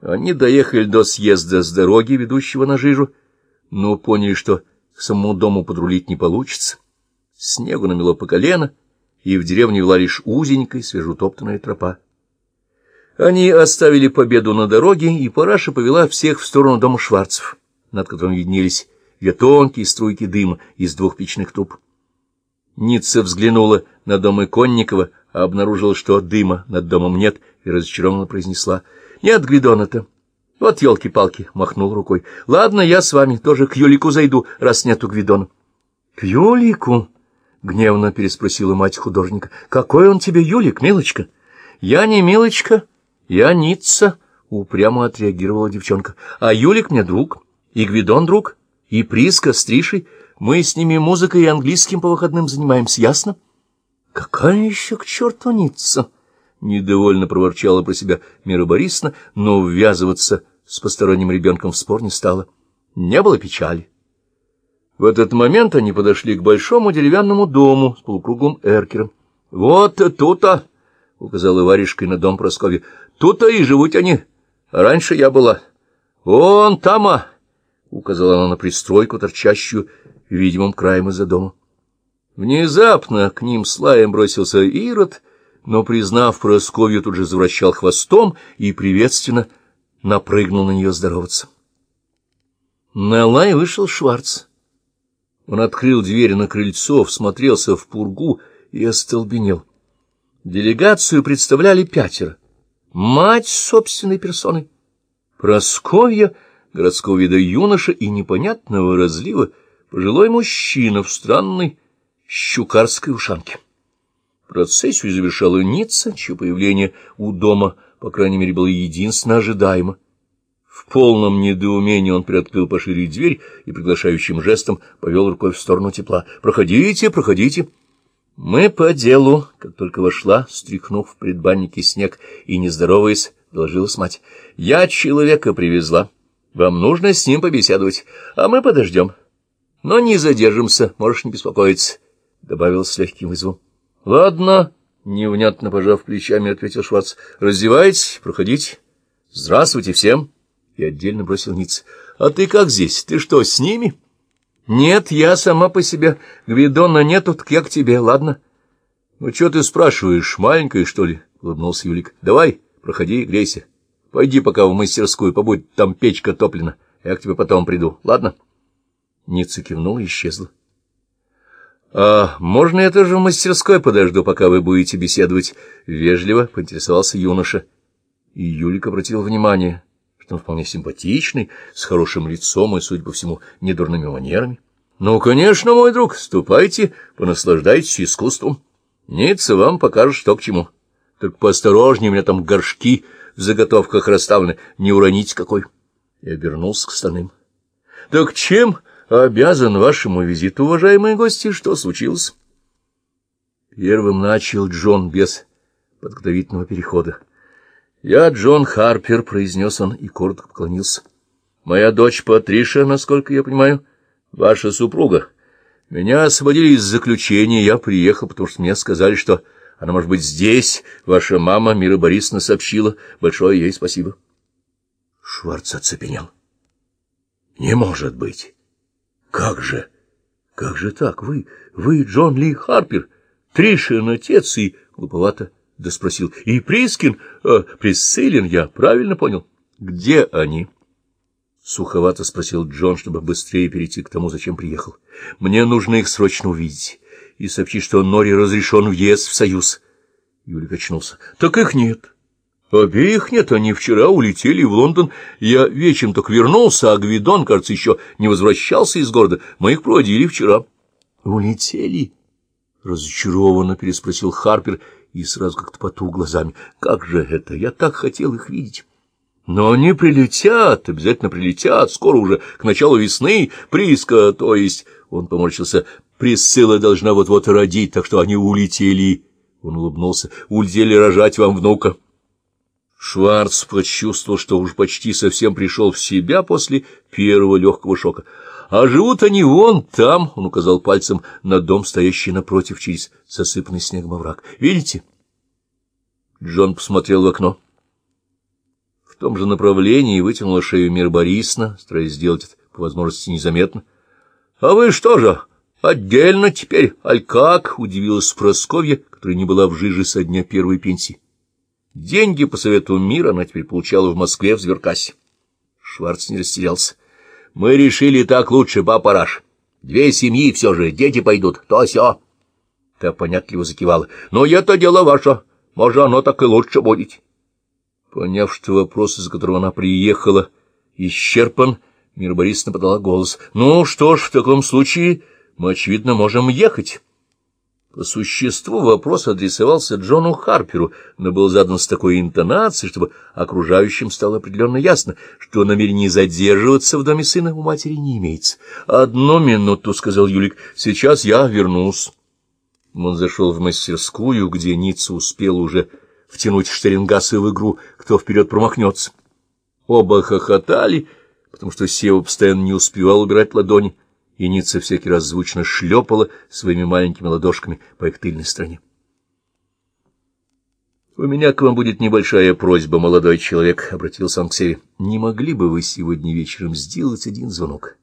Они доехали до съезда с дороги, ведущего на жижу, но поняли, что к самому дому подрулить не получится. Снегу намело по колено, и в деревне вела лишь узенькая свежеутоптанная тропа. Они оставили победу на дороге, и Параша повела всех в сторону дома Шварцев, над которым виднелись две тонкие струйки дыма из двух печных труб. Ницца взглянула на дом Иконникова, а обнаружила, что дыма над домом нет, и разочарованно произнесла «Нет Гвидона-то». «Вот елки-палки», — махнул рукой. «Ладно, я с вами тоже к Юлику зайду, раз нету Гвидона». «К Юлику?» — гневно переспросила мать художника. «Какой он тебе Юлик, милочка?» «Я не милочка, я Ницца», — упрямо отреагировала девчонка. «А Юлик мне друг, и Гвидон друг, и Приска с Тришей». Мы с ними музыкой и английским по выходным занимаемся, ясно? — Какая еще к черту Ницца? — недовольно проворчала про себя Мира Борисовна, но ввязываться с посторонним ребенком в спор не стала. Не было печали. В этот момент они подошли к большому деревянному дому с полукруглым эркером. — Вот тут-то, — указала варежкой на дом Прасковья, — тут-то и живут они. Раньше я была. — Вон там-а, — указала она на пристройку, торчащую видимым краем из-за дома. Внезапно к ним с лаем бросился Ирод, но, признав Просковью, тут же завращал хвостом и приветственно напрыгнул на нее здороваться. На лай вышел Шварц. Он открыл дверь на крыльцо, всмотрелся в пургу и остолбенел. Делегацию представляли пятеро. Мать собственной персоной, Просковья, городского вида юноша и непонятного разлива, пожилой мужчина в странной щукарской ушанке. Процессию завершала Ницца, чье появление у дома, по крайней мере, было единственно ожидаемо. В полном недоумении он приоткрыл пошире дверь и приглашающим жестом повел рукой в сторону тепла. «Проходите, проходите!» «Мы по делу», — как только вошла, стряхнув в предбаннике снег и, не здороваясь, доложилась мать. «Я человека привезла. Вам нужно с ним побеседовать, а мы подождем». Но не задержимся, можешь не беспокоиться, — добавил с легким вызовом. — Ладно, — невнятно пожав плечами, ответил Шварц. — Раздевайтесь, проходите. Здравствуйте всем. И отдельно бросил Ниц. — А ты как здесь? Ты что, с ними? — Нет, я сама по себе. Гвидона нету, так я к тебе, ладно? — Ну, что ты спрашиваешь, маленькая, что ли? — улыбнулся Юлик. — Давай, проходи, грейся. Пойди пока в мастерскую, побудь, там печка топлена. Я к тебе потом приду, ладно? — Ницца кивнула и исчезла. — А можно я тоже в мастерской подожду, пока вы будете беседовать? — вежливо поинтересовался юноша. И Юлик обратил внимание, что он вполне симпатичный, с хорошим лицом и, судя по всему, недурными манерами. — Ну, конечно, мой друг, ступайте, понаслаждайтесь искусством. Ницца вам покажет, что к чему. Только поосторожнее, у меня там горшки в заготовках расставлены, не уроните какой. И обернулся к остальным. — Так чем обязан вашему визиту, уважаемые гости. Что случилось? Первым начал Джон без подготовительного перехода. «Я Джон Харпер», — произнес он и коротко поклонился. «Моя дочь Патриша, насколько я понимаю, ваша супруга. Меня освободили из заключения, я приехал, потому что мне сказали, что она может быть здесь. Ваша мама, Мира Борисовна, сообщила. Большое ей спасибо». Шварц оцепенел. «Не может быть!» Как же? Как же так? Вы, вы Джон Ли Харпер, Тришин отец и... Глуповато да спросил. И Прискин, э, Присциллин, я правильно понял? Где они? Суховато спросил Джон, чтобы быстрее перейти к тому, зачем приехал. Мне нужно их срочно увидеть и сообщить, что Нори разрешен въезд в Союз. Юлик очнулся. Так их нет. Обеих нет, они вчера улетели в Лондон. Я вечером только вернулся, а Гвидон, кажется, еще не возвращался из города. Мы их проводили вчера. — Улетели? — разочарованно переспросил Харпер и сразу как-то потух глазами. — Как же это? Я так хотел их видеть. Но они прилетят, обязательно прилетят, скоро уже, к началу весны, Приска, то есть... Он поморщился. Присцилла должна вот-вот родить, так что они улетели. Он улыбнулся. Улетели рожать вам внука. — Шварц почувствовал, что уж почти совсем пришел в себя после первого легкого шока. «А живут они вон там», — он указал пальцем на дом, стоящий напротив через засыпанный снегом овраг. «Видите?» Джон посмотрел в окно. В том же направлении вытянула шею Мир Борисовна, стараясь сделать это по возможности незаметно. — А вы что же, отдельно теперь, аль как? — удивилась Просковья, которая не была в жиже со дня первой пенсии. Деньги по совету мира она теперь получала в Москве в Зверкасе. Шварц не растерялся. — Мы решили так лучше, папа Раш. Две семьи все же, дети пойдут, то все. Та понятливо закивала. — Но это дело ваше, может, оно так и лучше будет. Поняв, что вопрос, из-за которого она приехала, исчерпан, Мира Борисовна подала голос. — Ну что ж, в таком случае мы, очевидно, можем ехать. По существу вопрос адресовался Джону Харперу, но был задан с такой интонацией, чтобы окружающим стало определенно ясно, что намерение задерживаться в доме сына у матери не имеется. — Одну минуту, — сказал Юлик, — сейчас я вернусь. Он зашел в мастерскую, где Ницца успел уже втянуть Штерингаса в игру, кто вперед промахнется. Оба хохотали, потому что Сева постоянно не успевал убирать ладони, и Ницца всякий раз звучно шлепала своими маленькими ладошками по их тыльной стороне. — У меня к вам будет небольшая просьба, молодой человек, — обратился он к Севе. — Не могли бы вы сегодня вечером сделать один звонок?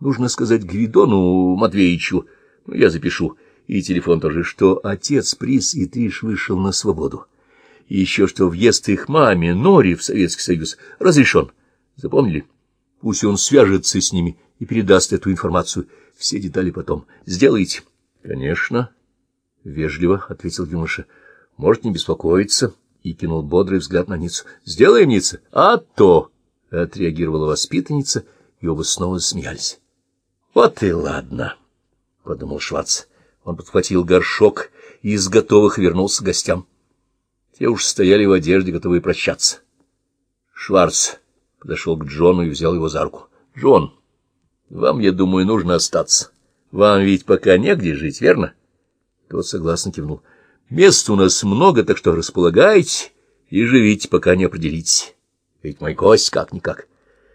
Нужно сказать Гвидону Матвеевичу, ну, я запишу, и телефон тоже, что отец Приз и Триш вышел на свободу и еще что въезд их маме, Нори, в Советский Союз разрешен. Запомнили? Пусть он свяжется с ними и передаст эту информацию. Все детали потом. Сделайте. — Конечно. — вежливо ответил юноша. — Может, не беспокоиться. И кинул бодрый взгляд на Ниццу. — Сделаем, Ницца. — А то! — отреагировала воспитанница, и оба снова смеялись. — Вот и ладно, — подумал Швац. Он подхватил горшок и из готовых вернулся к гостям. Те уж стояли в одежде, готовые прощаться. Шварц подошел к Джону и взял его за руку. — Джон, вам, я думаю, нужно остаться. Вам ведь пока негде жить, верно? Тот согласно кивнул. — Места у нас много, так что располагайте и живите, пока не определитесь. Ведь мой гость как-никак.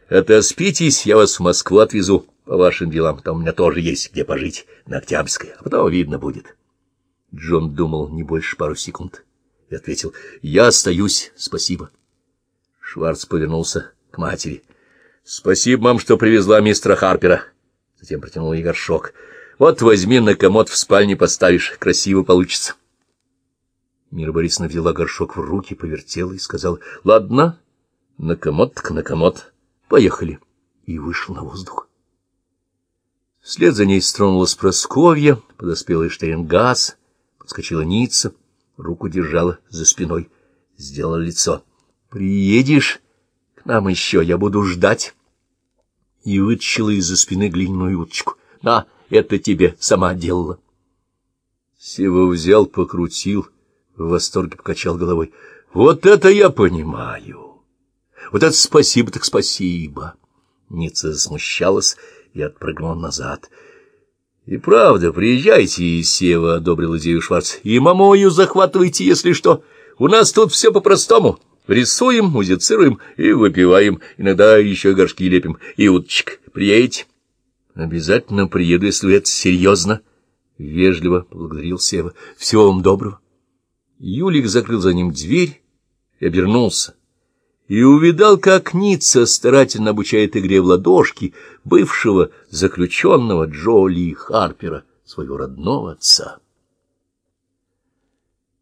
Отоспитесь, я вас в Москву отвезу по вашим делам. Там у меня тоже есть где пожить, на Октябрьской, а потом видно будет. Джон думал не больше пару секунд и ответил, — Я остаюсь, спасибо. Шварц повернулся к матери. — Спасибо, мам, что привезла мистера Харпера. Затем протянул ей горшок. — Вот возьми на комод в спальне поставишь, красиво получится. Мира Борисовна взяла горшок в руки, повертела и сказала, — Ладно, на комод так на комод. Поехали. И вышел на воздух. Вслед за ней стронулась Просковья, подоспела и подскочила Ницца руку держала за спиной, сделала лицо. — Приедешь к нам еще, я буду ждать. И вытащила из-за спины глиняную уточку. — На, это тебе сама делала. Сева взял, покрутил, в восторге покачал головой. — Вот это я понимаю! Вот это спасибо так спасибо! Ницца засмущалась и отпрыгнула назад —— И правда, приезжайте, Сева, — одобрил идею Шварц, — и мамою захватывайте, если что. У нас тут все по-простому. Рисуем, музицируем и выпиваем, иногда еще горшки лепим. И уточек, приедете? — Обязательно приеду, если это серьезно, — вежливо поблагодарил Сева. — Всего вам доброго. Юлик закрыл за ним дверь и обернулся и увидал, как Ницца старательно обучает игре в ладошки бывшего заключенного Джоли Харпера, своего родного отца.